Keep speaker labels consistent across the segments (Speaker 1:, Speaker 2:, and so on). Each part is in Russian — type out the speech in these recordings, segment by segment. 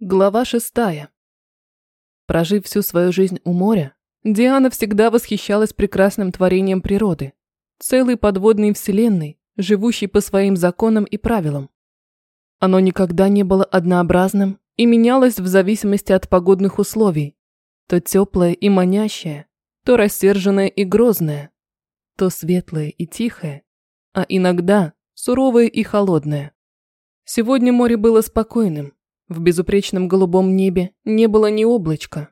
Speaker 1: Глава шестая. Прожив всю свою жизнь у моря, Диана всегда восхищалась прекрасным творением природы, целой подводной вселенной, живущей по своим законам и правилам. Оно никогда не было однообразным и менялось в зависимости от погодных условий, то теплое и манящее, то рассерженное и грозное, то светлое и тихое, а иногда суровое и холодное. Сегодня море было спокойным, в безупречном голубом небе не было ни облачка.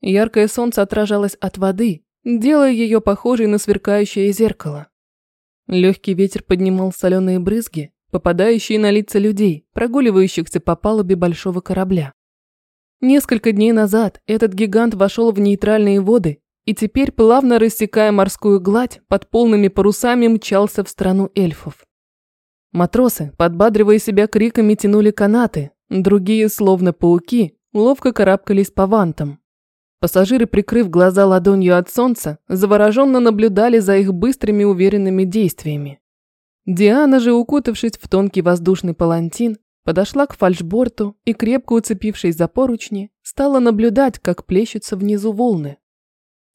Speaker 1: Яркое солнце отражалось от воды, делая ее похожей на сверкающее зеркало. Легкий ветер поднимал соленые брызги, попадающие на лица людей, прогуливающихся по палубе большого корабля. Несколько дней назад этот гигант вошел в нейтральные воды и теперь, плавно рассекая морскую гладь, под полными парусами мчался в страну эльфов. Матросы, подбадривая себя криками, тянули канаты, Другие, словно пауки, ловко карабкались по вантам. Пассажиры, прикрыв глаза ладонью от солнца, завороженно наблюдали за их быстрыми уверенными действиями. Диана же, укутавшись в тонкий воздушный палантин, подошла к фальшборту и, крепко уцепившись за поручни, стала наблюдать, как плещутся внизу волны.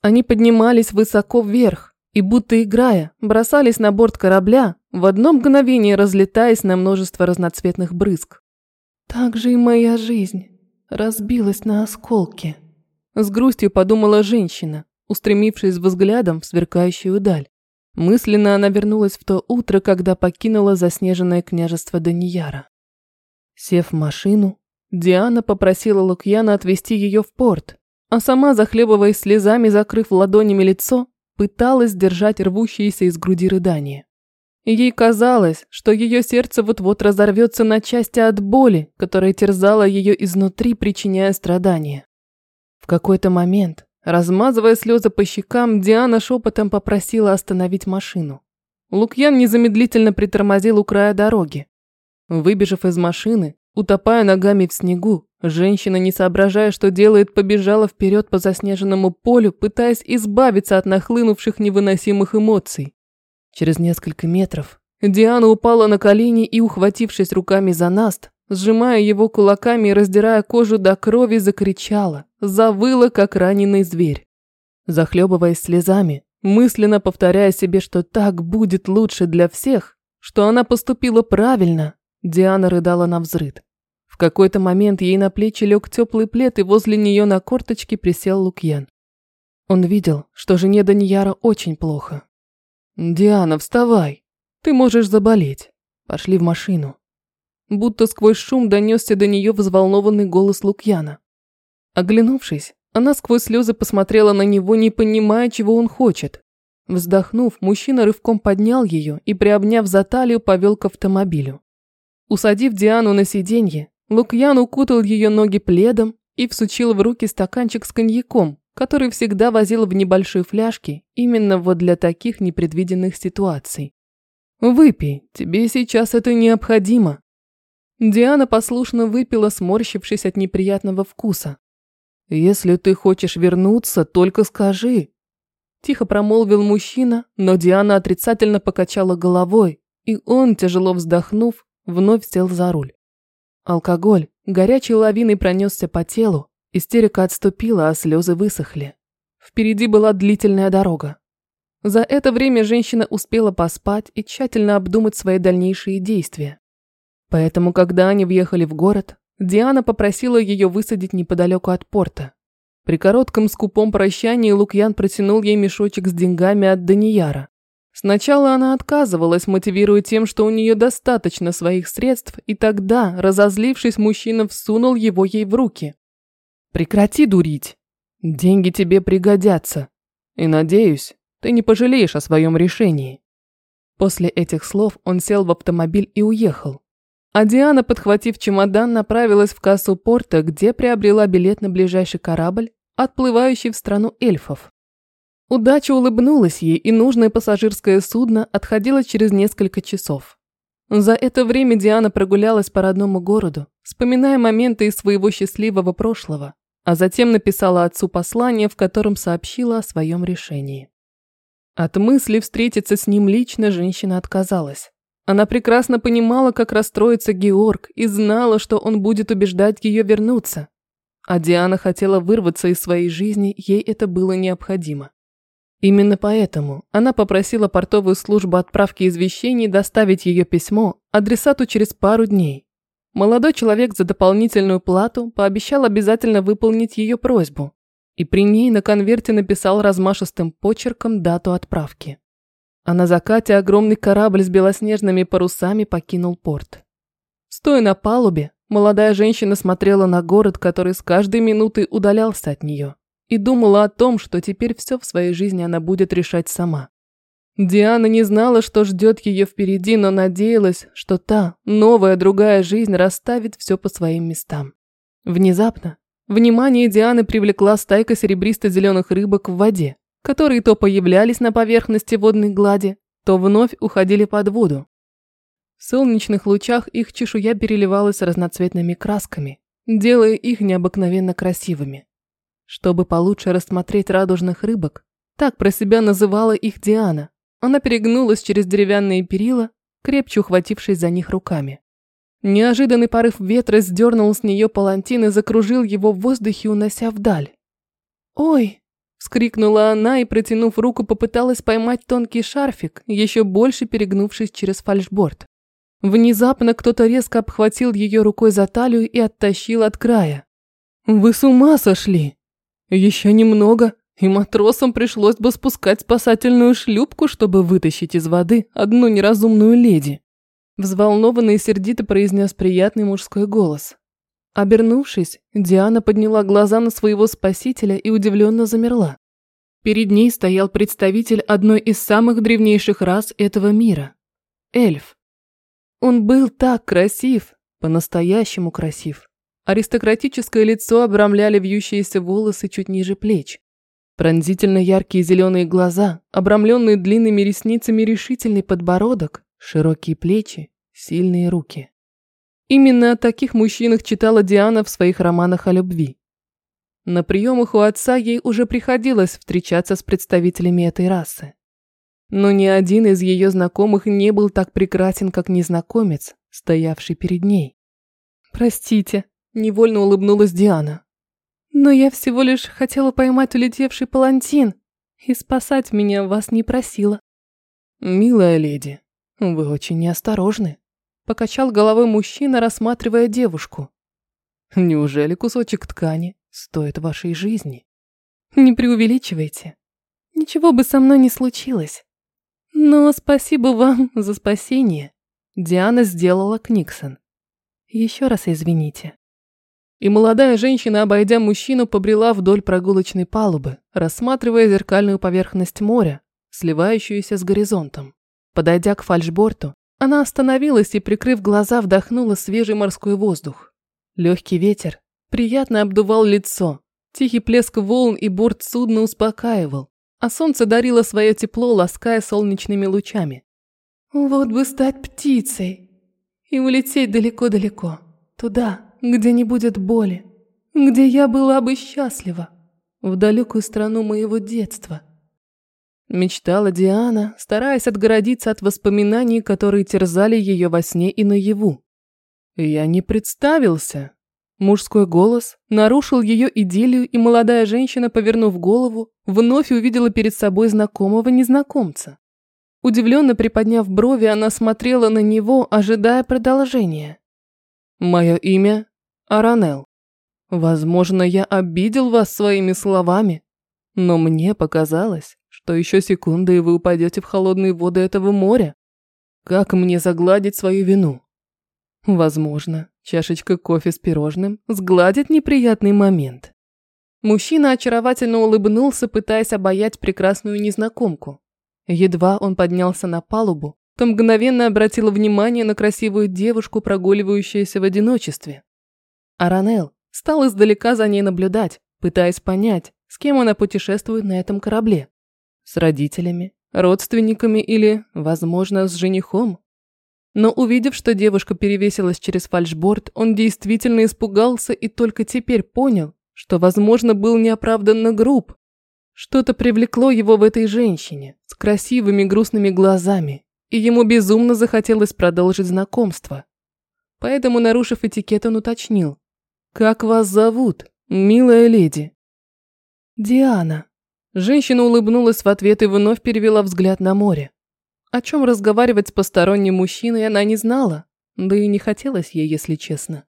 Speaker 1: Они поднимались высоко вверх и, будто играя, бросались на борт корабля, в одно мгновение разлетаясь на множество разноцветных брызг. Так же и моя жизнь разбилась на осколки. С грустью подумала женщина, устремившись взглядом в сверкающую даль. Мысленно она вернулась в то утро, когда покинула заснеженное княжество Данияра. Сев в машину, Диана попросила Лукьяна отвезти ее в порт, а сама, захлебываясь слезами, закрыв ладонями лицо, пыталась держать рвущиеся из груди рыдания. Ей казалось, что ее сердце вот-вот разорвется на части от боли, которая терзала ее изнутри, причиняя страдания. В какой-то момент, размазывая слезы по щекам, Диана шепотом попросила остановить машину. Лукьян незамедлительно притормозил у края дороги. Выбежав из машины, утопая ногами в снегу, женщина, не соображая, что делает, побежала вперед по заснеженному полю, пытаясь избавиться от нахлынувших невыносимых эмоций. Через несколько метров Диана упала на колени и, ухватившись руками за наст, сжимая его кулаками и раздирая кожу до крови, закричала, завыла, как раненый зверь. Захлебываясь слезами, мысленно повторяя себе, что так будет лучше для всех, что она поступила правильно, Диана рыдала на взрыд. В какой-то момент ей на плечи лег теплый плед, и возле нее на корточке присел Лукьян. Он видел, что жене Данияра очень плохо, «Диана, вставай! Ты можешь заболеть. Пошли в машину». Будто сквозь шум донесся до нее взволнованный голос Лукьяна. Оглянувшись, она сквозь слезы посмотрела на него, не понимая, чего он хочет. Вздохнув, мужчина рывком поднял ее и, приобняв за талию, повел к автомобилю. Усадив Диану на сиденье, Лукьян укутал ее ноги пледом и всучил в руки стаканчик с коньяком, который всегда возил в небольшой фляжке именно вот для таких непредвиденных ситуаций. «Выпей, тебе сейчас это необходимо». Диана послушно выпила, сморщившись от неприятного вкуса. «Если ты хочешь вернуться, только скажи». Тихо промолвил мужчина, но Диана отрицательно покачала головой, и он, тяжело вздохнув, вновь сел за руль. Алкоголь горячей лавиной пронесся по телу, Истерика отступила, а слезы высохли. Впереди была длительная дорога. За это время женщина успела поспать и тщательно обдумать свои дальнейшие действия. Поэтому, когда они въехали в город, Диана попросила ее высадить неподалеку от порта. При коротком скупом прощании Лукьян протянул ей мешочек с деньгами от Данияра. Сначала она отказывалась, мотивируя тем, что у нее достаточно своих средств, и тогда, разозлившись, мужчина всунул его ей в руки. Прекрати дурить. Деньги тебе пригодятся. И надеюсь, ты не пожалеешь о своем решении. После этих слов он сел в автомобиль и уехал. А Диана, подхватив чемодан, направилась в кассу порта, где приобрела билет на ближайший корабль, отплывающий в страну эльфов. Удача улыбнулась ей, и нужное пассажирское судно отходило через несколько часов. За это время Диана прогулялась по родному городу, вспоминая моменты из своего счастливого прошлого, а затем написала отцу послание, в котором сообщила о своем решении. От мысли встретиться с ним лично женщина отказалась. Она прекрасно понимала, как расстроится Георг, и знала, что он будет убеждать ее вернуться. А Диана хотела вырваться из своей жизни, ей это было необходимо. Именно поэтому она попросила портовую службу отправки извещений доставить ее письмо адресату через пару дней. Молодой человек за дополнительную плату пообещал обязательно выполнить ее просьбу, и при ней на конверте написал размашистым почерком дату отправки. А на закате огромный корабль с белоснежными парусами покинул порт. Стоя на палубе, молодая женщина смотрела на город, который с каждой минутой удалялся от нее, и думала о том, что теперь все в своей жизни она будет решать сама. Диана не знала, что ждет ее впереди, но надеялась, что та, новая, другая жизнь расставит все по своим местам. Внезапно внимание Дианы привлекла стайка серебристо-зеленых рыбок в воде которые то появлялись на поверхности водной глади, то вновь уходили под воду. В солнечных лучах их чешуя переливалась разноцветными красками, делая их необыкновенно красивыми. Чтобы получше рассмотреть радужных рыбок, так про себя называла их Диана, она перегнулась через деревянные перила, крепче ухватившись за них руками. Неожиданный порыв ветра сдернул с нее палантин и закружил его в воздухе, унося вдаль. «Ой!» Вскрикнула она и, протянув руку, попыталась поймать тонкий шарфик, еще больше перегнувшись через фальшборд. Внезапно кто-то резко обхватил ее рукой за талию и оттащил от края. «Вы с ума сошли! Еще немного, и матросам пришлось бы спускать спасательную шлюпку, чтобы вытащить из воды одну неразумную леди!» Взволнованно и сердито произнес приятный мужской голос. Обернувшись, Диана подняла глаза на своего спасителя и удивленно замерла. Перед ней стоял представитель одной из самых древнейших рас этого мира – эльф. Он был так красив, по-настоящему красив. Аристократическое лицо обрамляли вьющиеся волосы чуть ниже плеч. Пронзительно яркие зеленые глаза, обрамленные длинными ресницами решительный подбородок, широкие плечи, сильные руки. Именно о таких мужчинах читала Диана в своих романах о любви. На приемах у отца ей уже приходилось встречаться с представителями этой расы. Но ни один из ее знакомых не был так прекрасен, как незнакомец, стоявший перед ней. «Простите», – невольно улыбнулась Диана. «Но я всего лишь хотела поймать улетевший палантин, и спасать меня вас не просила». «Милая леди, вы очень неосторожны», Покачал головой мужчина, рассматривая девушку. Неужели кусочек ткани стоит вашей жизни? Не преувеличивайте. Ничего бы со мной не случилось. Но спасибо вам за спасение. Диана сделала Книксон. Еще раз извините. И молодая женщина, обойдя мужчину, побрела вдоль прогулочной палубы, рассматривая зеркальную поверхность моря, сливающуюся с горизонтом. Подойдя к фальшборту, она остановилась и, прикрыв глаза, вдохнула свежий морской воздух. Легкий ветер приятно обдувал лицо, тихий плеск волн и борт судна успокаивал, а солнце дарило свое тепло, лаская солнечными лучами. «Вот бы стать птицей и улететь далеко-далеко, туда, где не будет боли, где я была бы счастлива, в далекую страну моего детства» Мечтала Диана, стараясь отгородиться от воспоминаний, которые терзали ее во сне и наяву. «Я не представился». Мужской голос нарушил ее идиллию, и молодая женщина, повернув голову, вновь увидела перед собой знакомого незнакомца. Удивленно приподняв брови, она смотрела на него, ожидая продолжения. «Мое имя Аранел. Возможно, я обидел вас своими словами, но мне показалось, что еще секунда, и вы упадете в холодные воды этого моря. Как мне загладить свою вину? Возможно, чашечка кофе с пирожным сгладит неприятный момент. Мужчина очаровательно улыбнулся, пытаясь обаять прекрасную незнакомку. Едва он поднялся на палубу, то мгновенно обратил внимание на красивую девушку, прогуливающуюся в одиночестве. Аранел стал издалека за ней наблюдать, пытаясь понять, с кем она путешествует на этом корабле. С родителями, родственниками или, возможно, с женихом? Но увидев, что девушка перевесилась через фальшборд, он действительно испугался и только теперь понял, что, возможно, был неоправданно груб. Что-то привлекло его в этой женщине с красивыми грустными глазами и ему безумно захотелось продолжить знакомство. Поэтому, нарушив этикет, он уточнил. «Как вас зовут, милая леди?» «Диана». Женщина улыбнулась в ответ и вновь перевела взгляд на море. О чем разговаривать с посторонним мужчиной она не знала, да и не хотелось ей, если честно.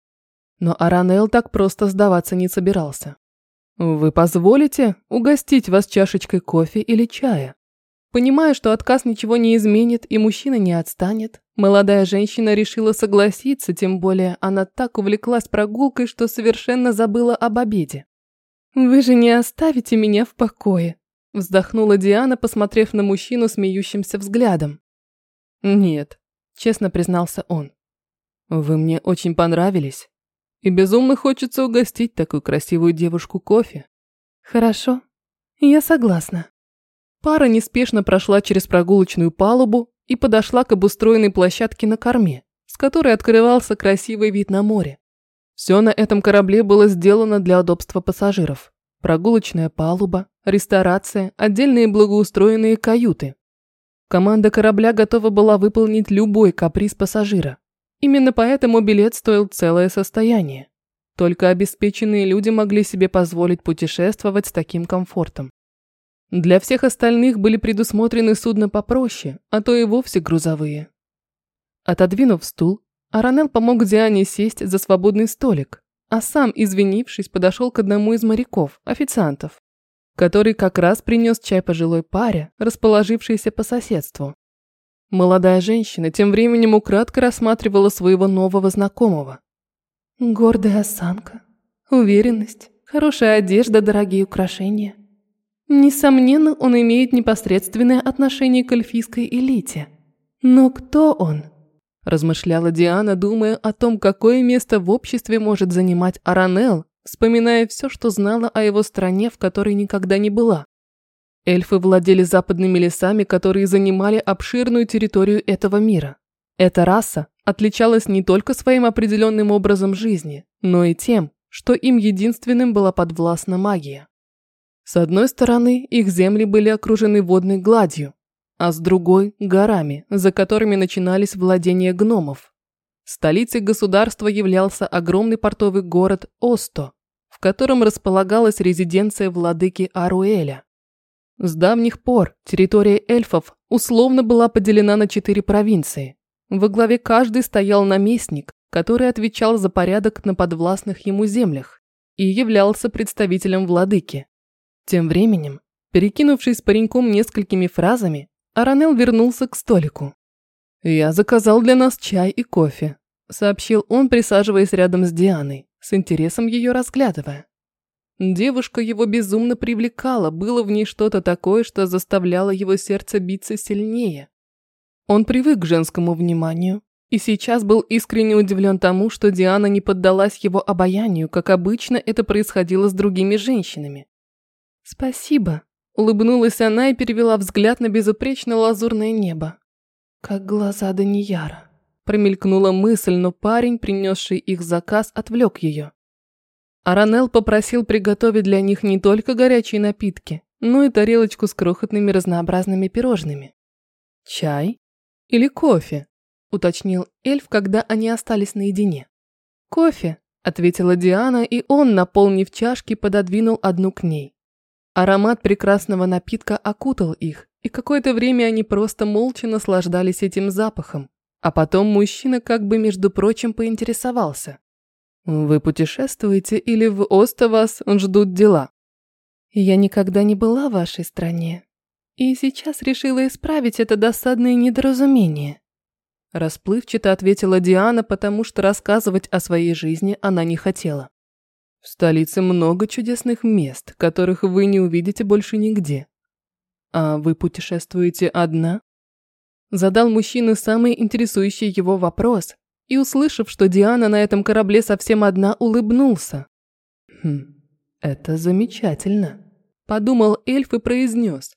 Speaker 1: Но Аранел так просто сдаваться не собирался. «Вы позволите угостить вас чашечкой кофе или чая?» Понимая, что отказ ничего не изменит и мужчина не отстанет, молодая женщина решила согласиться, тем более она так увлеклась прогулкой, что совершенно забыла об обеде. «Вы же не оставите меня в покое», – вздохнула Диана, посмотрев на мужчину смеющимся взглядом. «Нет», – честно признался он. «Вы мне очень понравились, и безумно хочется угостить такую красивую девушку кофе». «Хорошо, я согласна». Пара неспешно прошла через прогулочную палубу и подошла к обустроенной площадке на корме, с которой открывался красивый вид на море. Все на этом корабле было сделано для удобства пассажиров. Прогулочная палуба, ресторация, отдельные благоустроенные каюты. Команда корабля готова была выполнить любой каприз пассажира. Именно поэтому билет стоил целое состояние. Только обеспеченные люди могли себе позволить путешествовать с таким комфортом. Для всех остальных были предусмотрены судна попроще, а то и вовсе грузовые. Отодвинув стул, Аранел помог Диане сесть за свободный столик, а сам, извинившись, подошел к одному из моряков, официантов, который как раз принес чай пожилой паре, расположившейся по соседству. Молодая женщина тем временем украдко рассматривала своего нового знакомого. Гордая осанка, уверенность, хорошая одежда, дорогие украшения. Несомненно, он имеет непосредственное отношение к эльфийской элите. Но кто он? Размышляла Диана, думая о том, какое место в обществе может занимать Аранел, вспоминая все, что знала о его стране, в которой никогда не была. Эльфы владели западными лесами, которые занимали обширную территорию этого мира. Эта раса отличалась не только своим определенным образом жизни, но и тем, что им единственным была подвластна магия. С одной стороны, их земли были окружены водной гладью, а с другой – горами, за которыми начинались владения гномов. Столицей государства являлся огромный портовый город Осто, в котором располагалась резиденция владыки Аруэля. С давних пор территория эльфов условно была поделена на четыре провинции. Во главе каждой стоял наместник, который отвечал за порядок на подвластных ему землях и являлся представителем владыки. Тем временем, перекинувшись пареньком несколькими фразами, Аранел вернулся к столику. «Я заказал для нас чай и кофе», – сообщил он, присаживаясь рядом с Дианой, с интересом ее разглядывая. Девушка его безумно привлекала, было в ней что-то такое, что заставляло его сердце биться сильнее. Он привык к женскому вниманию и сейчас был искренне удивлен тому, что Диана не поддалась его обаянию, как обычно это происходило с другими женщинами. «Спасибо», – улыбнулась она и перевела взгляд на безупречно лазурное небо. «Как глаза Данияра», – промелькнула мысль, но парень, принесший их заказ, отвлек ее. Аранел попросил приготовить для них не только горячие напитки, но и тарелочку с крохотными разнообразными пирожными. «Чай? Или кофе?» – уточнил эльф, когда они остались наедине. «Кофе», – ответила Диана, и он, наполнив чашки, пододвинул одну к ней. Аромат прекрасного напитка окутал их, и какое-то время они просто молча наслаждались этим запахом. А потом мужчина как бы, между прочим, поинтересовался. «Вы путешествуете или в Оста вас ждут дела?» «Я никогда не была в вашей стране, и сейчас решила исправить это досадное недоразумение». Расплывчато ответила Диана, потому что рассказывать о своей жизни она не хотела. В столице много чудесных мест, которых вы не увидите больше нигде. А вы путешествуете одна? Задал мужчина самый интересующий его вопрос и, услышав, что Диана на этом корабле совсем одна, улыбнулся. «Хм, это замечательно», – подумал эльф и произнес.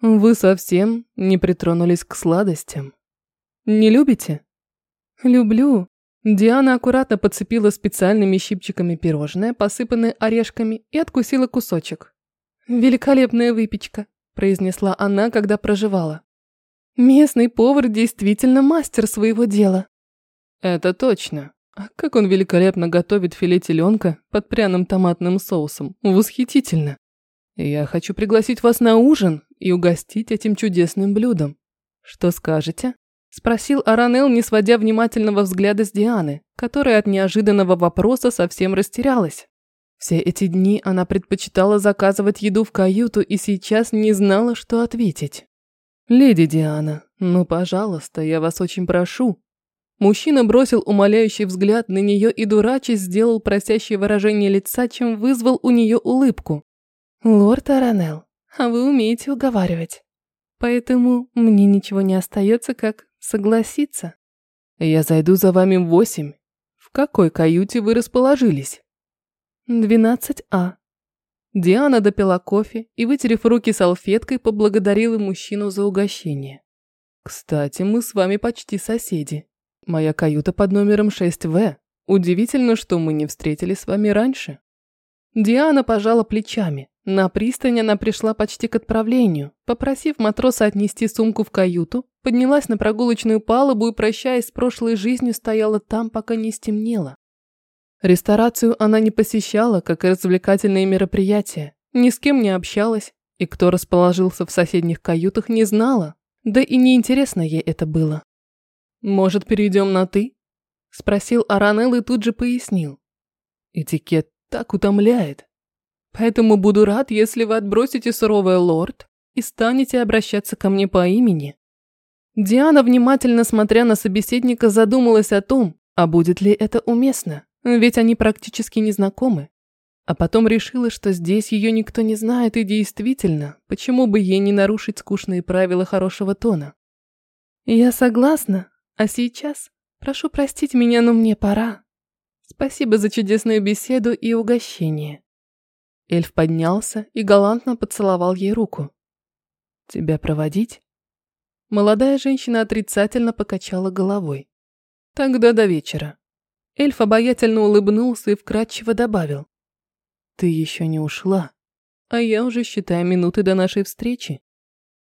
Speaker 1: «Вы совсем не притронулись к сладостям. Не любите?» «Люблю, Диана аккуратно подцепила специальными щипчиками пирожное, посыпанное орешками, и откусила кусочек. «Великолепная выпечка», – произнесла она, когда проживала. Местный повар действительно мастер своего дела.
Speaker 2: Это точно. А как он великолепно готовит филе теленка под пряным томатным соусом. Восхитительно. Я хочу пригласить вас на ужин и угостить этим чудесным блюдом. Что скажете? Спросил Аранел, не сводя внимательного взгляда с Дианы, которая от неожиданного вопроса совсем растерялась. Все эти дни она предпочитала заказывать еду в каюту и сейчас не знала, что ответить. «Леди Диана, ну, пожалуйста, я вас очень прошу». Мужчина бросил умоляющий взгляд на нее и дурачись сделал просящее выражение лица, чем вызвал у нее улыбку.
Speaker 1: «Лорд Аранел, а вы умеете уговаривать. Поэтому мне ничего не остается, как согласиться».
Speaker 2: «Я зайду за вами в восемь. В какой каюте вы расположились?»
Speaker 1: «Двенадцать А», Диана допила кофе и, вытерев руки салфеткой, поблагодарила мужчину за угощение.
Speaker 2: «Кстати, мы с вами почти соседи. Моя каюта под номером 6В. Удивительно, что мы не встретились с вами раньше».
Speaker 1: Диана пожала плечами. На пристань она пришла почти к отправлению. Попросив матроса отнести сумку в каюту, поднялась на прогулочную палубу и, прощаясь с прошлой жизнью, стояла там, пока не стемнело. Ресторацию она не посещала, как и развлекательные мероприятия, ни с кем не общалась, и кто расположился в соседних каютах, не знала, да и неинтересно ей это было. «Может, перейдем на «ты»?» – спросил Аранел и тут же пояснил. «Этикет так утомляет. Поэтому буду рад, если вы отбросите суровое лорд и станете обращаться ко мне по имени». Диана, внимательно смотря на собеседника, задумалась о том, а будет ли это уместно. Ведь они практически не знакомы. А потом решила, что здесь ее никто не знает, и действительно, почему бы ей не нарушить скучные правила хорошего тона. Я согласна, а сейчас прошу простить меня, но мне пора. Спасибо за чудесную беседу и угощение. Эльф поднялся и галантно поцеловал ей руку. Тебя проводить? Молодая женщина отрицательно покачала головой. Тогда до вечера. Эльф обаятельно улыбнулся и вкратчиво добавил. «Ты еще не ушла, а я уже считаю минуты до нашей встречи».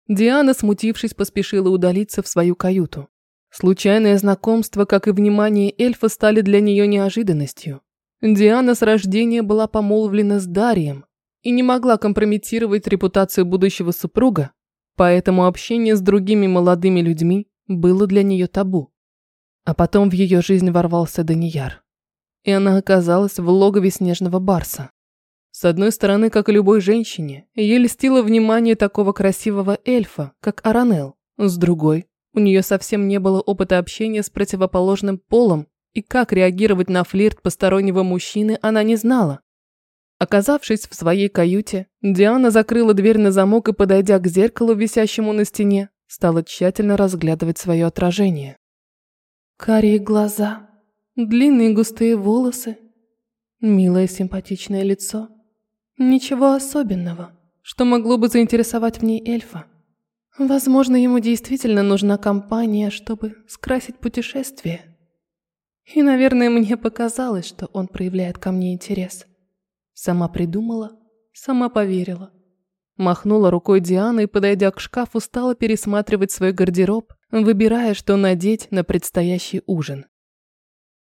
Speaker 1: Диана, смутившись, поспешила удалиться в свою каюту. Случайное знакомство, как и внимание эльфа, стали для нее неожиданностью. Диана с рождения была помолвлена с Дарием и не могла компрометировать репутацию будущего супруга, поэтому общение с другими молодыми людьми было для нее табу. А потом в ее жизнь ворвался Данияр. И она оказалась в логове снежного барса. С одной стороны, как и любой женщине, ей льстило внимание такого красивого эльфа, как Аранел. С другой, у нее совсем не было опыта общения с противоположным полом, и как реагировать на флирт постороннего мужчины она не знала. Оказавшись в своей каюте, Диана закрыла дверь на замок и, подойдя к зеркалу, висящему на стене, стала тщательно разглядывать свое отражение. Карие глаза, длинные густые волосы, милое симпатичное лицо. Ничего особенного, что могло бы заинтересовать в ней эльфа. Возможно, ему действительно нужна компания, чтобы скрасить путешествие. И, наверное, мне показалось, что он проявляет ко мне интерес. Сама придумала, сама поверила. Махнула рукой Диана и, подойдя к шкафу, стала пересматривать свой гардероб, выбирая, что надеть на предстоящий ужин.